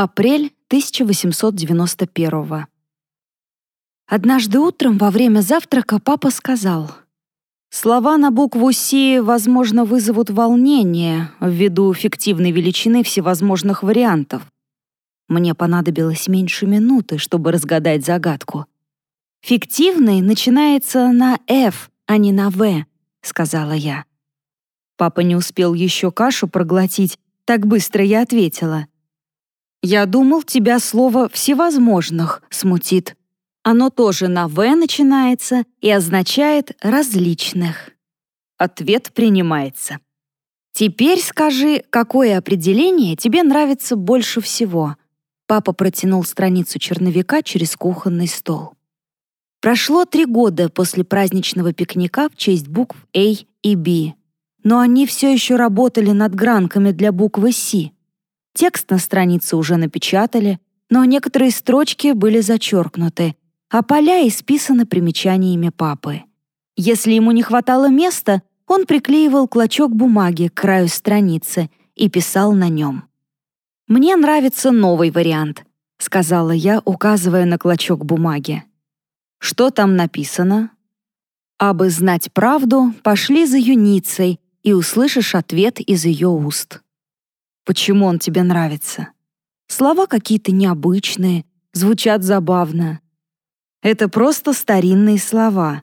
Апрель 1891 Однажды утром во время завтрака папа сказал, «Слова на букву «Си», возможно, вызовут волнение ввиду фиктивной величины всевозможных вариантов. Мне понадобилось меньше минуты, чтобы разгадать загадку. «Фиктивный начинается на «Ф», а не на «В», — сказала я. Папа не успел еще кашу проглотить, так быстро я ответила — «Я думал, тебя слово «всевозможных» смутит. Оно тоже на «в» начинается и означает «различных». Ответ принимается. Теперь скажи, какое определение тебе нравится больше всего. Папа протянул страницу черновика через кухонный стол. Прошло три года после праздничного пикника в честь букв A и B, но они все еще работали над гранками для буквы C. Текст на странице уже напечатали, но некоторые строчки были зачеркнуты, а поля исписаны примечаниями папы. Если ему не хватало места, он приклеивал клочок бумаги к краю страницы и писал на нем. «Мне нравится новый вариант», — сказала я, указывая на клочок бумаги. «Что там написано?» «Абы знать правду, пошли за юницей, и услышишь ответ из ее уст» почему он тебе нравится. Слова какие-то необычные, звучат забавно. Это просто старинные слова.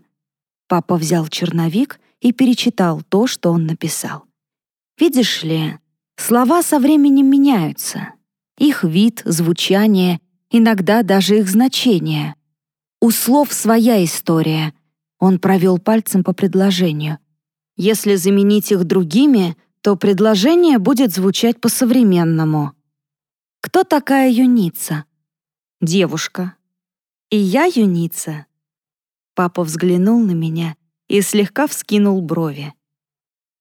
Папа взял черновик и перечитал то, что он написал. Видишь ли, слова со временем меняются. Их вид, звучание, иногда даже их значение. У слов своя история. Он провел пальцем по предложению. Если заменить их другими, то предложение будет звучать по-современному. «Кто такая юница?» «Девушка». «И я юница?» Папа взглянул на меня и слегка вскинул брови.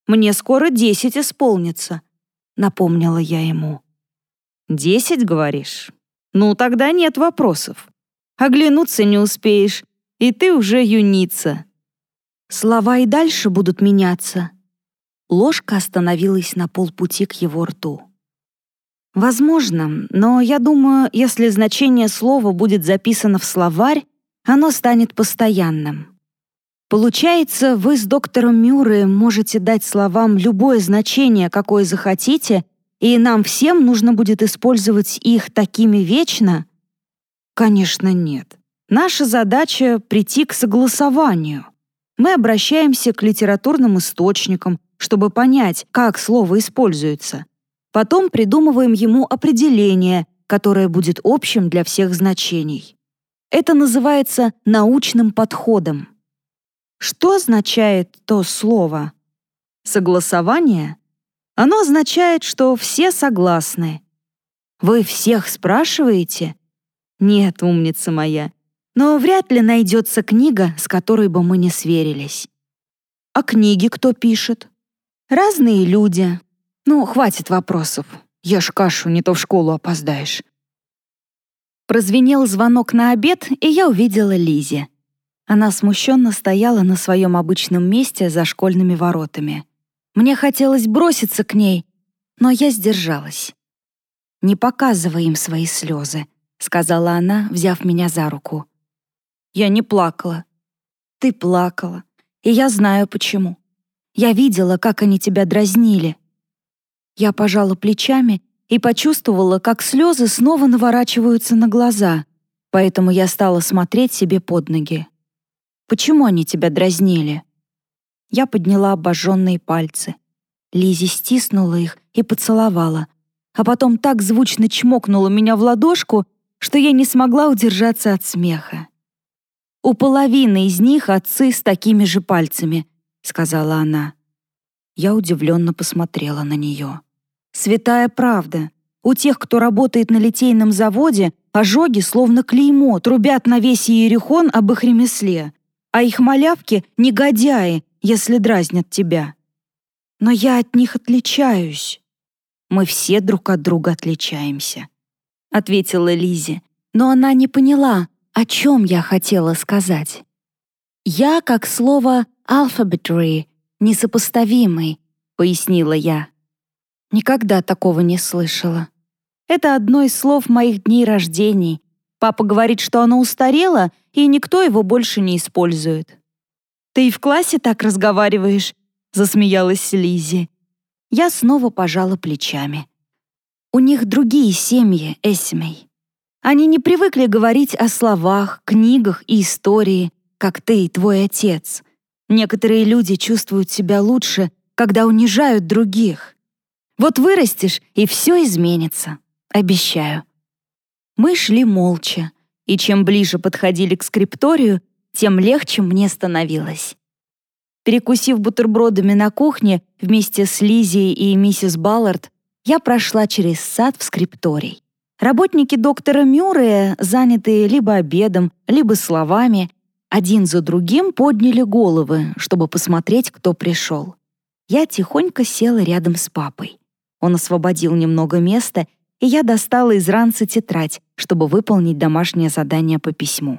«Мне скоро десять исполнится», — напомнила я ему. «Десять, говоришь? Ну, тогда нет вопросов. Оглянуться не успеешь, и ты уже юница». Слова и дальше будут меняться, Ложка остановилась на полпути к его рту. Возможно, но я думаю, если значение слова будет записано в словарь, оно станет постоянным. Получается, вы с доктором Мюррей можете дать словам любое значение, какое захотите, и нам всем нужно будет использовать их такими вечно? Конечно, нет. Наша задача — прийти к согласованию. Мы обращаемся к литературным источникам, чтобы понять, как слово используется. Потом придумываем ему определение, которое будет общим для всех значений. Это называется научным подходом. Что означает то слово? Согласование? Оно означает, что все согласны. Вы всех спрашиваете? Нет, умница моя. Но вряд ли найдется книга, с которой бы мы не сверились. А книги кто пишет? Разные люди. Ну, хватит вопросов. Ешь кашу, не то в школу опоздаешь. Прозвенел звонок на обед, и я увидела Лизи. Она смущенно стояла на своем обычном месте за школьными воротами. Мне хотелось броситься к ней, но я сдержалась. «Не показывай им свои слезы», — сказала она, взяв меня за руку. Я не плакала. Ты плакала, и я знаю почему. Я видела, как они тебя дразнили». Я пожала плечами и почувствовала, как слезы снова наворачиваются на глаза, поэтому я стала смотреть себе под ноги. «Почему они тебя дразнили?» Я подняла обожженные пальцы. Лизи стиснула их и поцеловала, а потом так звучно чмокнула меня в ладошку, что я не смогла удержаться от смеха. У половины из них отцы с такими же пальцами, сказала она. Я удивленно посмотрела на нее. Святая правда. У тех, кто работает на литейном заводе, ожоги словно клеймо трубят на весь Иерихон об их ремесле, а их малявки — негодяи, если дразнят тебя. Но я от них отличаюсь. Мы все друг от друга отличаемся, — ответила Лизи, но она не поняла, о чем я хотела сказать. Я, как слово «alphabetary», несопоставимый, пояснила я. Никогда такого не слышала. Это одно из слов моих дней рождений. Папа говорит, что оно устарело, и никто его больше не использует. «Ты и в классе так разговариваешь?» — засмеялась Лизи. Я снова пожала плечами. У них другие семьи, Эсмей. Они не привыкли говорить о словах, книгах и истории, как ты и твой отец. Некоторые люди чувствуют себя лучше, когда унижают других. Вот вырастешь, и все изменится. Обещаю. Мы шли молча, и чем ближе подходили к скрипторию, тем легче мне становилось. Перекусив бутербродами на кухне вместе с Лизией и миссис Баллард, я прошла через сад в скрипторий. Работники доктора Мюррея, занятые либо обедом, либо словами, один за другим подняли головы, чтобы посмотреть, кто пришел. Я тихонько села рядом с папой. Он освободил немного места, и я достала из ранца тетрадь, чтобы выполнить домашнее задание по письму.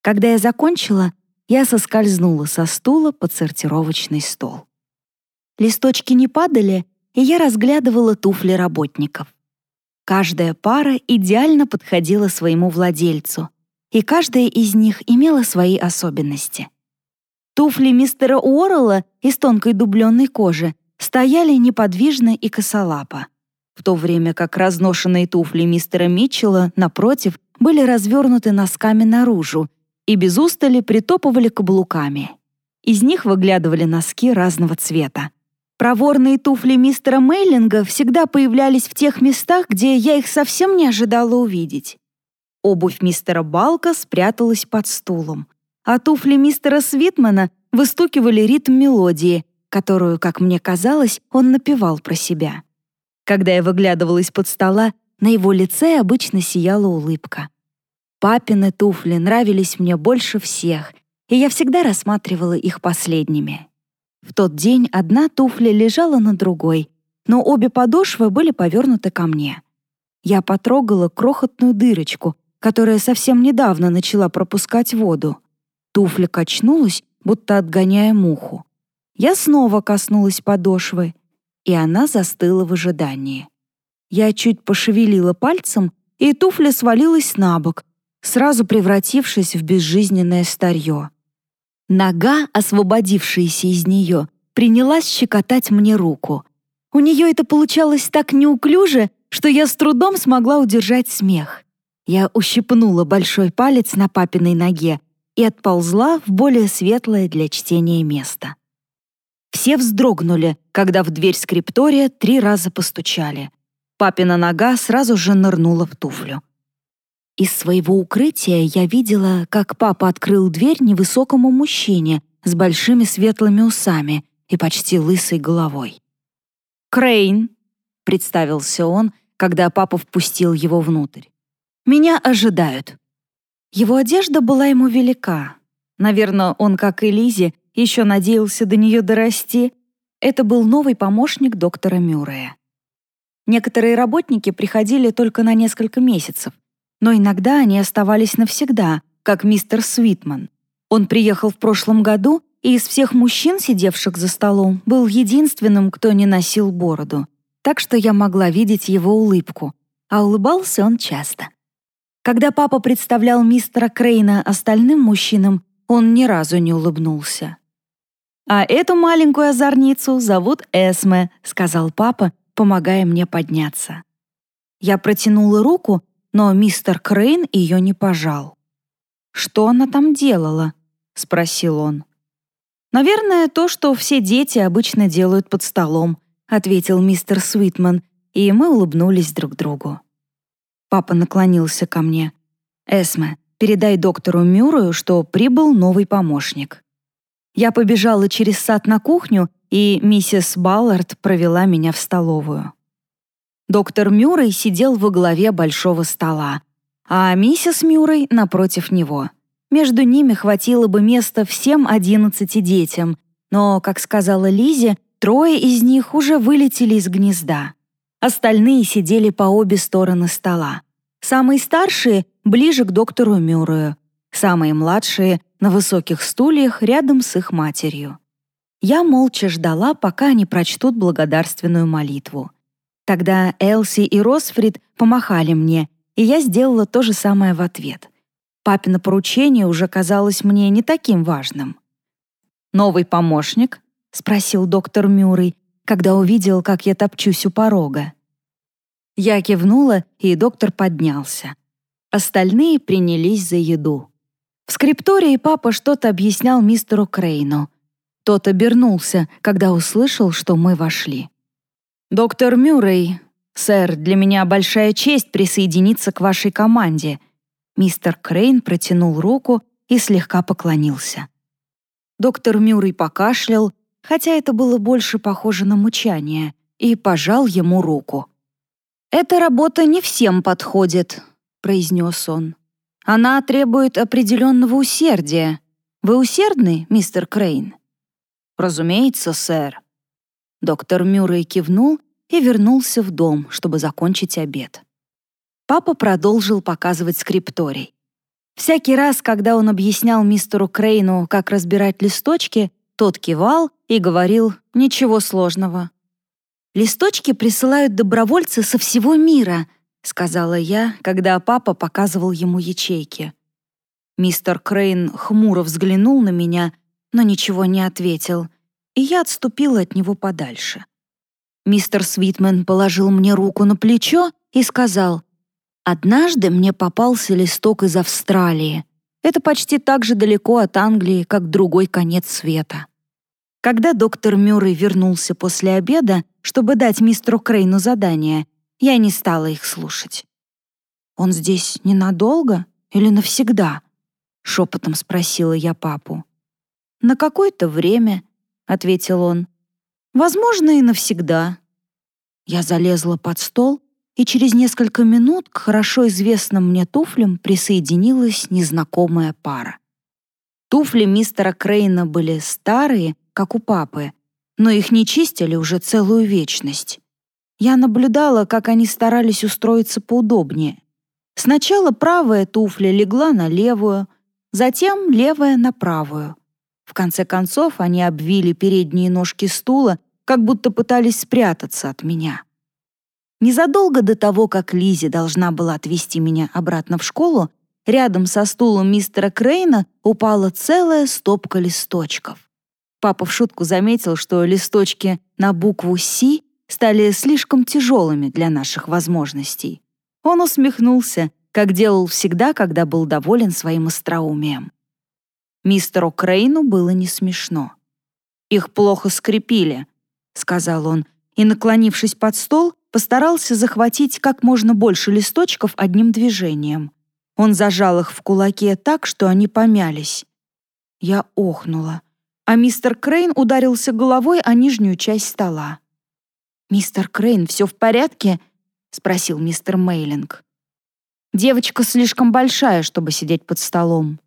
Когда я закончила, я соскользнула со стула под сортировочный стол. Листочки не падали, и я разглядывала туфли работников. Каждая пара идеально подходила своему владельцу, и каждая из них имела свои особенности. Туфли мистера Уоррелла из тонкой дубленной кожи стояли неподвижно и косолапо, в то время как разношенные туфли мистера Митчелла, напротив, были развернуты носками наружу и без устали притопывали каблуками. Из них выглядывали носки разного цвета. Проворные туфли мистера Мейлинга всегда появлялись в тех местах, где я их совсем не ожидала увидеть. Обувь мистера Балка спряталась под стулом, а туфли мистера Свитмана выстукивали ритм мелодии, которую, как мне казалось, он напевал про себя. Когда я выглядывала из-под стола, на его лице обычно сияла улыбка. Папины туфли нравились мне больше всех, и я всегда рассматривала их последними. В тот день одна туфля лежала на другой, но обе подошвы были повернуты ко мне. Я потрогала крохотную дырочку, которая совсем недавно начала пропускать воду. Туфля качнулась, будто отгоняя муху. Я снова коснулась подошвы, и она застыла в ожидании. Я чуть пошевелила пальцем, и туфля свалилась на бок, сразу превратившись в безжизненное старье. Нога, освободившаяся из нее, принялась щекотать мне руку. У нее это получалось так неуклюже, что я с трудом смогла удержать смех. Я ущипнула большой палец на папиной ноге и отползла в более светлое для чтения место. Все вздрогнули, когда в дверь скриптория три раза постучали. Папина нога сразу же нырнула в туфлю. Из своего укрытия я видела, как папа открыл дверь невысокому мужчине с большими светлыми усами и почти лысой головой. «Крейн», — представился он, когда папа впустил его внутрь. «Меня ожидают». Его одежда была ему велика. Наверное, он, как и Лизи, еще надеялся до нее дорасти. Это был новый помощник доктора Мюррея. Некоторые работники приходили только на несколько месяцев, но иногда они оставались навсегда, как мистер Свитман. Он приехал в прошлом году и из всех мужчин, сидевших за столом, был единственным, кто не носил бороду, так что я могла видеть его улыбку, а улыбался он часто. Когда папа представлял мистера Крейна остальным мужчинам, он ни разу не улыбнулся. «А эту маленькую озорницу зовут Эсме», — сказал папа, помогая мне подняться. Я протянула руку, но мистер Крейн ее не пожал. «Что она там делала?» — спросил он. «Наверное, то, что все дети обычно делают под столом», — ответил мистер Свитман, и мы улыбнулись друг другу. Папа наклонился ко мне. «Эсме, передай доктору Мюррею, что прибыл новый помощник». Я побежала через сад на кухню, и миссис Баллард провела меня в столовую. Доктор Мюррей сидел во главе большого стола, а миссис Мюррей напротив него. Между ними хватило бы места всем одиннадцати детям, но, как сказала Лизе, трое из них уже вылетели из гнезда. Остальные сидели по обе стороны стола. Самые старшие — ближе к доктору Мюррею, самые младшие — на высоких стульях рядом с их матерью. Я молча ждала, пока они прочтут благодарственную молитву. Тогда Элси и Росфрид помахали мне, и я сделала то же самое в ответ. Папино поручение уже казалось мне не таким важным. «Новый помощник?» — спросил доктор Мюррей, когда увидел, как я топчусь у порога. Я кивнула, и доктор поднялся. Остальные принялись за еду. В скриптории папа что-то объяснял мистеру Крейну. Тот обернулся, когда услышал, что мы вошли. «Доктор Мюррей, сэр, для меня большая честь присоединиться к вашей команде». Мистер Крейн протянул руку и слегка поклонился. Доктор Мюррей покашлял, хотя это было больше похоже на мучание, и пожал ему руку. «Эта работа не всем подходит», — произнес он. «Она требует определенного усердия. Вы усердны, мистер Крейн?» «Разумеется, сэр», Доктор Мюррей кивнул и вернулся в дом, чтобы закончить обед. Папа продолжил показывать скрипторий. Всякий раз, когда он объяснял мистеру Крейну, как разбирать листочки, тот кивал и говорил «ничего сложного». «Листочки присылают добровольцы со всего мира», — сказала я, когда папа показывал ему ячейки. Мистер Крейн хмуро взглянул на меня, но ничего не ответил — и я отступила от него подальше. Мистер Свитмен положил мне руку на плечо и сказал, «Однажды мне попался листок из Австралии. Это почти так же далеко от Англии, как другой конец света». Когда доктор Мюррей вернулся после обеда, чтобы дать мистеру Крейну задание, я не стала их слушать. «Он здесь ненадолго или навсегда?» — шепотом спросила я папу. «На какое-то время», ответил он. Возможно, и навсегда. Я залезла под стол, и через несколько минут к хорошо известным мне туфлям присоединилась незнакомая пара. Туфли мистера Крейна были старые, как у папы, но их не чистили уже целую вечность. Я наблюдала, как они старались устроиться поудобнее. Сначала правая туфля легла на левую, затем левая на правую. В конце концов, они обвили передние ножки стула, как будто пытались спрятаться от меня. Незадолго до того, как Лизи должна была отвезти меня обратно в школу, рядом со стулом мистера Крейна упала целая стопка листочков. Папа в шутку заметил, что листочки на букву «Си» стали слишком тяжелыми для наших возможностей. Он усмехнулся, как делал всегда, когда был доволен своим остроумием. Мистеру Крейну было не смешно. «Их плохо скрепили», — сказал он, и, наклонившись под стол, постарался захватить как можно больше листочков одним движением. Он зажал их в кулаке так, что они помялись. Я охнула, а мистер Крейн ударился головой о нижнюю часть стола. «Мистер Крейн, все в порядке?» — спросил мистер Мейлинг. «Девочка слишком большая, чтобы сидеть под столом»,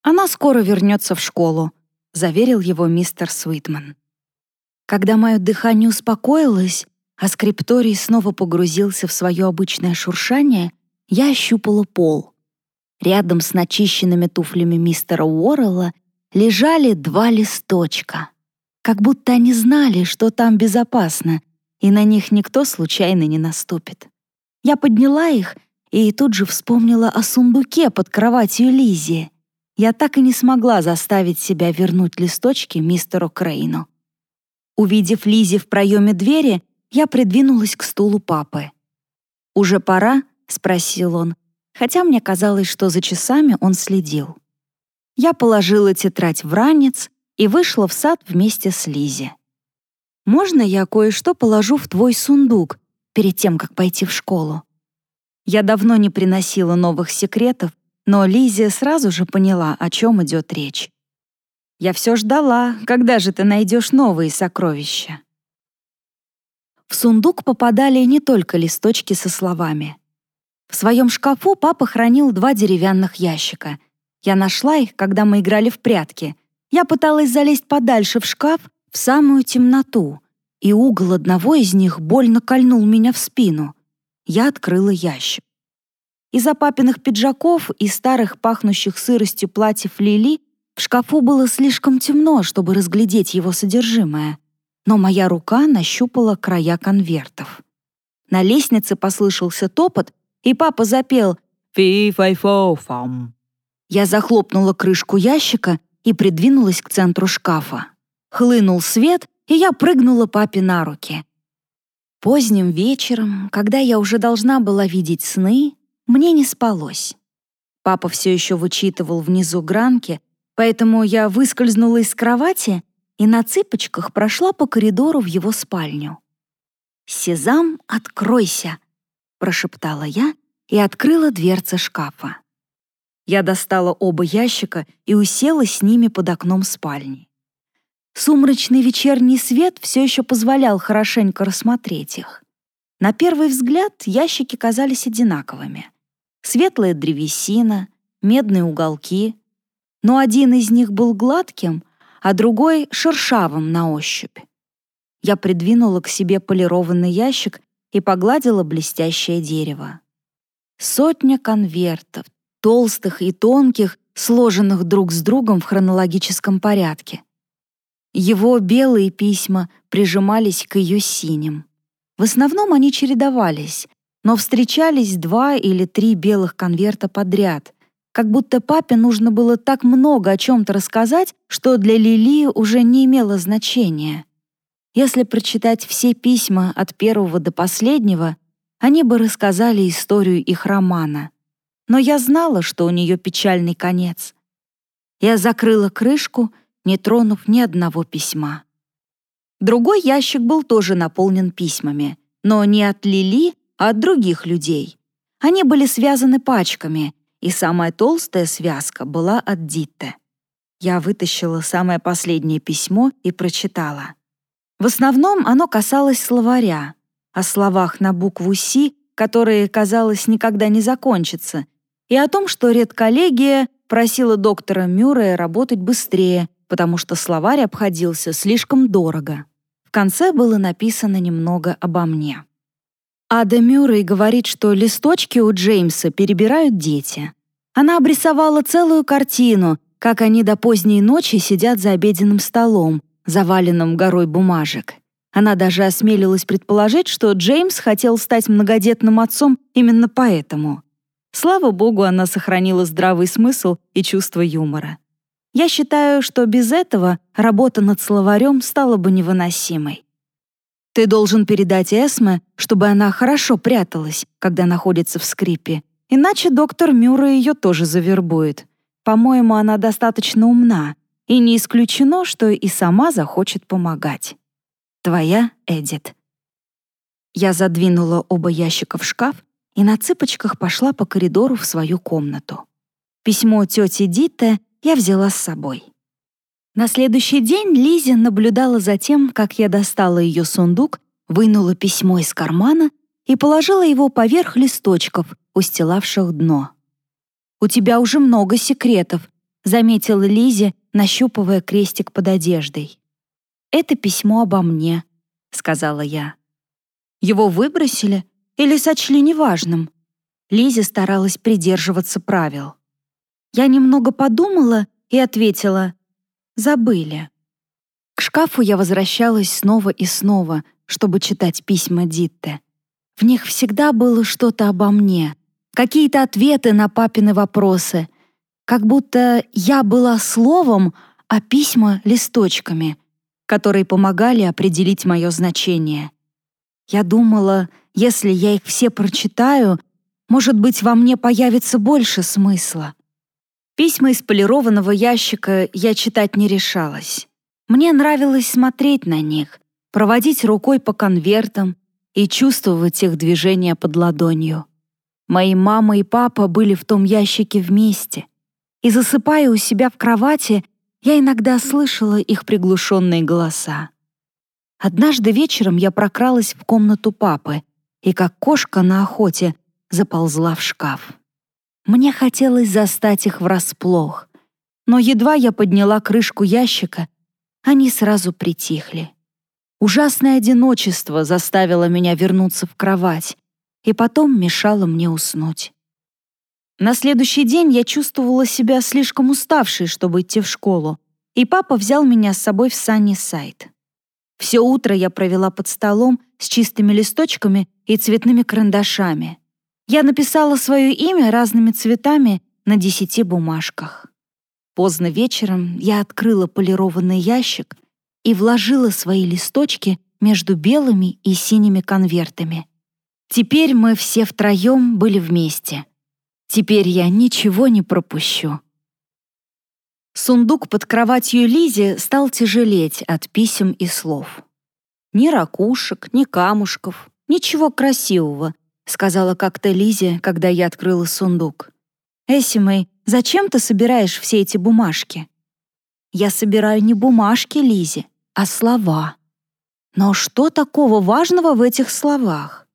«Она скоро вернется в школу», — заверил его мистер Свитман. Когда мое дыхание успокоилось, а скрипторий снова погрузился в свое обычное шуршание, я ощупала пол. Рядом с начищенными туфлями мистера Уоррелла лежали два листочка. Как будто они знали, что там безопасно, и на них никто случайно не наступит. Я подняла их и тут же вспомнила о сундуке под кроватью Лизи я так и не смогла заставить себя вернуть листочки мистеру Крейну. Увидев Лизи в проеме двери, я придвинулась к стулу папы. «Уже пора?» — спросил он, хотя мне казалось, что за часами он следил. Я положила тетрадь в ранец и вышла в сад вместе с Лизи. «Можно я кое-что положу в твой сундук перед тем, как пойти в школу?» Я давно не приносила новых секретов, но Лизия сразу же поняла, о чем идет речь. «Я все ждала, когда же ты найдешь новые сокровища?» В сундук попадали не только листочки со словами. В своем шкафу папа хранил два деревянных ящика. Я нашла их, когда мы играли в прятки. Я пыталась залезть подальше в шкаф, в самую темноту, и угол одного из них больно кольнул меня в спину. Я открыла ящик. Из-за папиных пиджаков и старых пахнущих сыростью платьев Лили в шкафу было слишком темно, чтобы разглядеть его содержимое. Но моя рука нащупала края конвертов. На лестнице послышался топот, и папа запел «Фи-фай-фо-фам». Я захлопнула крышку ящика и придвинулась к центру шкафа. Хлынул свет, и я прыгнула папе на руки. Поздним вечером, когда я уже должна была видеть сны, мне не спалось. Папа все еще вычитывал внизу гранки, поэтому я выскользнула из кровати и на цыпочках прошла по коридору в его спальню. «Сезам, откройся!» — прошептала я и открыла дверцы шкафа. Я достала оба ящика и усела с ними под окном спальни. Сумрачный вечерний свет все еще позволял хорошенько рассмотреть их. На первый взгляд ящики казались одинаковыми. Светлая древесина, медные уголки. Но один из них был гладким, а другой — шершавым на ощупь. Я придвинула к себе полированный ящик и погладила блестящее дерево. Сотня конвертов, толстых и тонких, сложенных друг с другом в хронологическом порядке. Его белые письма прижимались к ее синим. В основном они чередовались, но встречались два или три белых конверта подряд, как будто папе нужно было так много о чем-то рассказать, что для Лилии уже не имело значения. Если прочитать все письма от первого до последнего, они бы рассказали историю их романа. Но я знала, что у нее печальный конец. Я закрыла крышку, не тронув ни одного письма. Другой ящик был тоже наполнен письмами, но не от Лили, а от других людей. Они были связаны пачками, и самая толстая связка была от Дитте. Я вытащила самое последнее письмо и прочитала. В основном оно касалось словаря, о словах на букву «Си», которые, казалось, никогда не закончатся, и о том, что редколлегия просила доктора Мюррея работать быстрее, потому что словарь обходился слишком дорого. В конце было написано немного обо мне. Ада Мюррей говорит, что листочки у Джеймса перебирают дети. Она обрисовала целую картину, как они до поздней ночи сидят за обеденным столом, заваленным горой бумажек. Она даже осмелилась предположить, что Джеймс хотел стать многодетным отцом именно поэтому. Слава богу, она сохранила здравый смысл и чувство юмора. Я считаю, что без этого работа над словарем стала бы невыносимой. Ты должен передать Эсме, чтобы она хорошо пряталась, когда находится в скрипе, иначе доктор Мюрра ее тоже завербует. По-моему, она достаточно умна, и не исключено, что и сама захочет помогать. Твоя Эдит. Я задвинула оба ящика в шкаф и на цыпочках пошла по коридору в свою комнату. Письмо тети Дитте я взяла с собой. На следующий день Лиза наблюдала за тем, как я достала ее сундук, вынула письмо из кармана и положила его поверх листочков, устилавших дно. «У тебя уже много секретов», — заметила Лизе, нащупывая крестик под одеждой. «Это письмо обо мне», — сказала я. «Его выбросили или сочли неважным?» Лиза старалась придерживаться правил. Я немного подумала и ответила «забыли». К шкафу я возвращалась снова и снова, чтобы читать письма Дитте. В них всегда было что-то обо мне, какие-то ответы на папины вопросы, как будто я была словом, а письма — листочками, которые помогали определить мое значение. Я думала, если я их все прочитаю, может быть, во мне появится больше смысла. Письма из полированного ящика я читать не решалась. Мне нравилось смотреть на них, проводить рукой по конвертам и чувствовать их движение под ладонью. Мои мама и папа были в том ящике вместе. И засыпая у себя в кровати, я иногда слышала их приглушенные голоса. Однажды вечером я прокралась в комнату папы и, как кошка на охоте, заползла в шкаф. Мне хотелось застать их врасплох, но едва я подняла крышку ящика, они сразу притихли. Ужасное одиночество заставило меня вернуться в кровать и потом мешало мне уснуть. На следующий день я чувствовала себя слишком уставшей, чтобы идти в школу, и папа взял меня с собой в Санни-Сайт. Все утро я провела под столом с чистыми листочками и цветными карандашами. Я написала свое имя разными цветами на десяти бумажках. Поздно вечером я открыла полированный ящик и вложила свои листочки между белыми и синими конвертами. Теперь мы все втроем были вместе. Теперь я ничего не пропущу. Сундук под кроватью Лизи стал тяжелеть от писем и слов. «Ни ракушек, ни камушков, ничего красивого», сказала как-то Лизе, когда я открыла сундук. «Эсимей, зачем ты собираешь все эти бумажки?» «Я собираю не бумажки, Лизе, а слова». Но что такого важного в этих словах?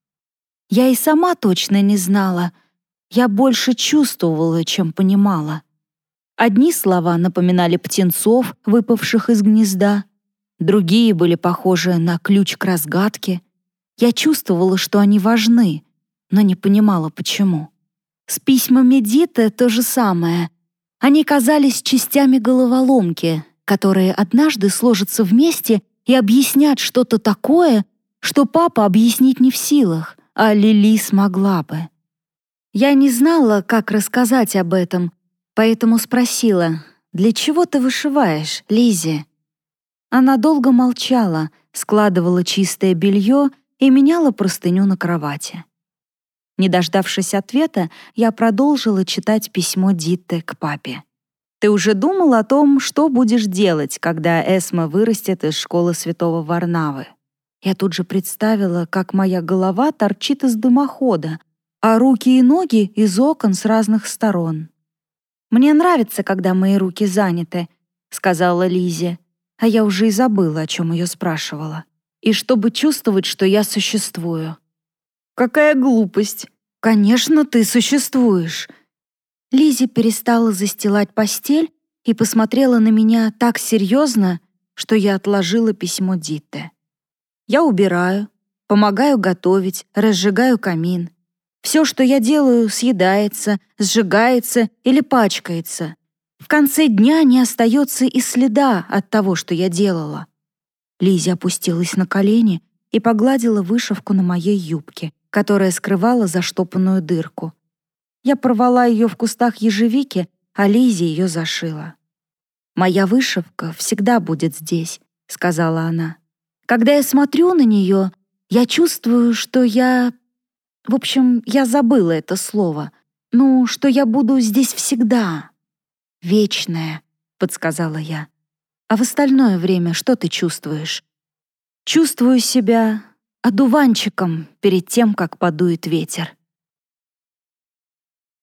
Я и сама точно не знала. Я больше чувствовала, чем понимала. Одни слова напоминали птенцов, выпавших из гнезда, другие были похожи на ключ к разгадке. Я чувствовала, что они важны, но не понимала, почему. С письмами Диты то же самое. Они казались частями головоломки, которые однажды сложатся вместе и объяснят что-то такое, что папа объяснить не в силах, а Лили смогла бы. Я не знала, как рассказать об этом, поэтому спросила, «Для чего ты вышиваешь, Лизи?» Она долго молчала, складывала чистое белье и меняла простыню на кровати. Не дождавшись ответа, я продолжила читать письмо Дитты к папе. «Ты уже думал о том, что будешь делать, когда Эсма вырастет из школы святого Варнавы?» Я тут же представила, как моя голова торчит из дымохода, а руки и ноги — из окон с разных сторон. «Мне нравится, когда мои руки заняты», — сказала Лизе, а я уже и забыла, о чем ее спрашивала. «И чтобы чувствовать, что я существую». «Какая глупость! Конечно, ты существуешь!» Лизи перестала застилать постель и посмотрела на меня так серьезно, что я отложила письмо Дитте. «Я убираю, помогаю готовить, разжигаю камин. Все, что я делаю, съедается, сжигается или пачкается. В конце дня не остается и следа от того, что я делала. Лиза опустилась на колени и погладила вышивку на моей юбке, которая скрывала заштопанную дырку. Я порвала ее в кустах ежевики, а Лизе ее зашила. «Моя вышивка всегда будет здесь», — сказала она. «Когда я смотрю на нее, я чувствую, что я в общем, я забыла это слово. Ну, что я буду здесь всегда. Вечная, подсказала я. А в остальное время что ты чувствуешь? Чувствую себя одуванчиком перед тем, как подует ветер.